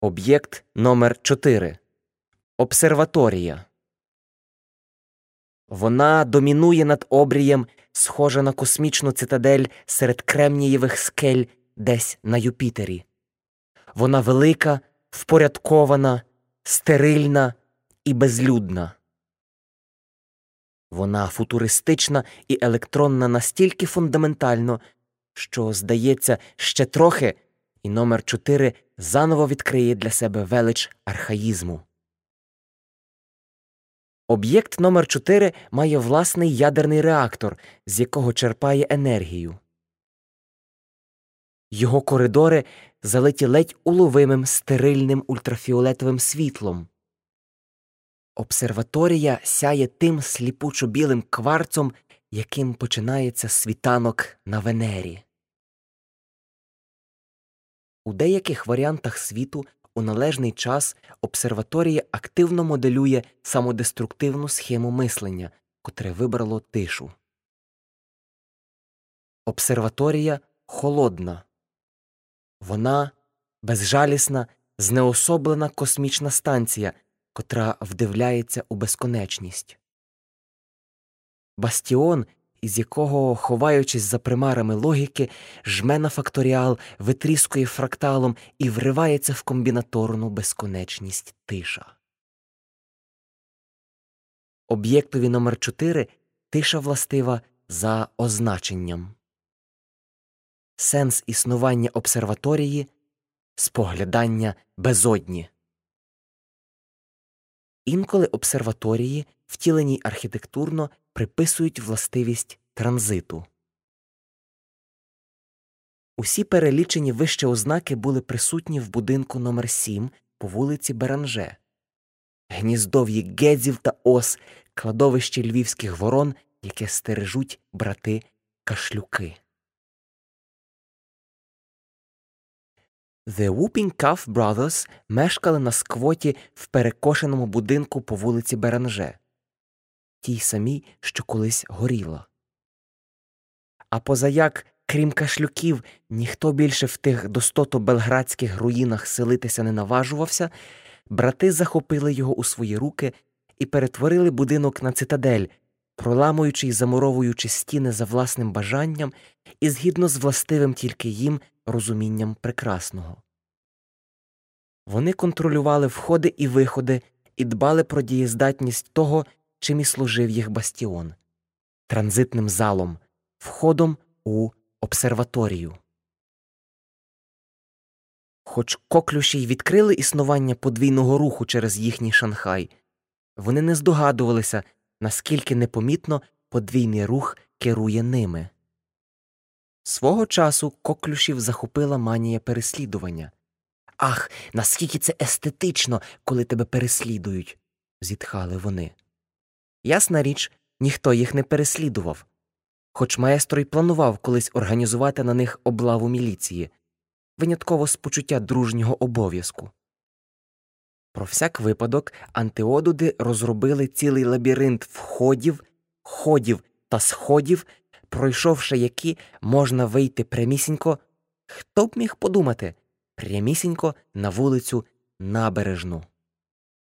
Об'єкт номер 4 Обсерваторія. Вона домінує над обрієм, схожа на космічну цитадель серед кремнієвих скель десь на Юпітері. Вона велика, впорядкована, стерильна і безлюдна. Вона футуристична і електронна настільки фундаментально, що, здається, ще трохи, і номер 4 заново відкриє для себе велич архаїзму. Об'єкт номер 4 має власний ядерний реактор, з якого черпає енергію. Його коридори залиті ледь уловимим стерильним ультрафіолетовим світлом. Обсерваторія сяє тим сліпучо білим кварцом, яким починається світанок на Венері. У деяких варіантах світу у належний час обсерваторія активно моделює самодеструктивну схему мислення, котре вибрало тишу. Обсерваторія холодна. Вона безжалісна, знеособлена космічна станція, котра вдивляється у безконечність. Бастіон із якого, ховаючись за примарами логіки, жме на факторіал, витріскує фракталом і вривається в комбінаторну безконечність тиша. Об'єктові номер 4 тиша властива за означенням. Сенс існування обсерваторії споглядання безодні. Інколи обсерваторії, втілені архітектурно, приписують властивість транзиту. Усі перелічені вище ознаки були присутні в будинку номер 7 по вулиці Беранже, гніздов'ї гедзів та ос, кладовище львівських ворон, яке стережуть брати кашлюки. The Whooping Cough Brothers мешкали на сквоті в перекошеному будинку по вулиці Беранже тій самій, що колись горіла. А позаяк, крім кашлюків, ніхто більше в тих достото белградських руїнах селитися не наважувався, брати захопили його у свої руки і перетворили будинок на цитадель, проламуючи й замуровуючи стіни за власним бажанням і згідно з властивим тільки їм розумінням прекрасного. Вони контролювали входи і виходи і дбали про дієздатність того, чим і служив їх бастіон транзитним залом, входом у обсерваторію. Хоч коклюші й відкрили існування подвійного руху через їхній Шанхай, вони не здогадувалися, наскільки непомітно подвійний рух керує ними. Свого часу коклюшів захопила манія переслідування. Ах, наскільки це естетично, коли тебе переслідують, зітхали вони. Ясна річ, ніхто їх не переслідував, хоч маестро й планував колись організувати на них облаву міліції, винятково з почуття дружнього обов'язку. Про всяк випадок антиодуди розробили цілий лабіринт входів, ходів та сходів, пройшовши які можна вийти прямісінько, хто б міг подумати, прямісінько на вулицю набережну.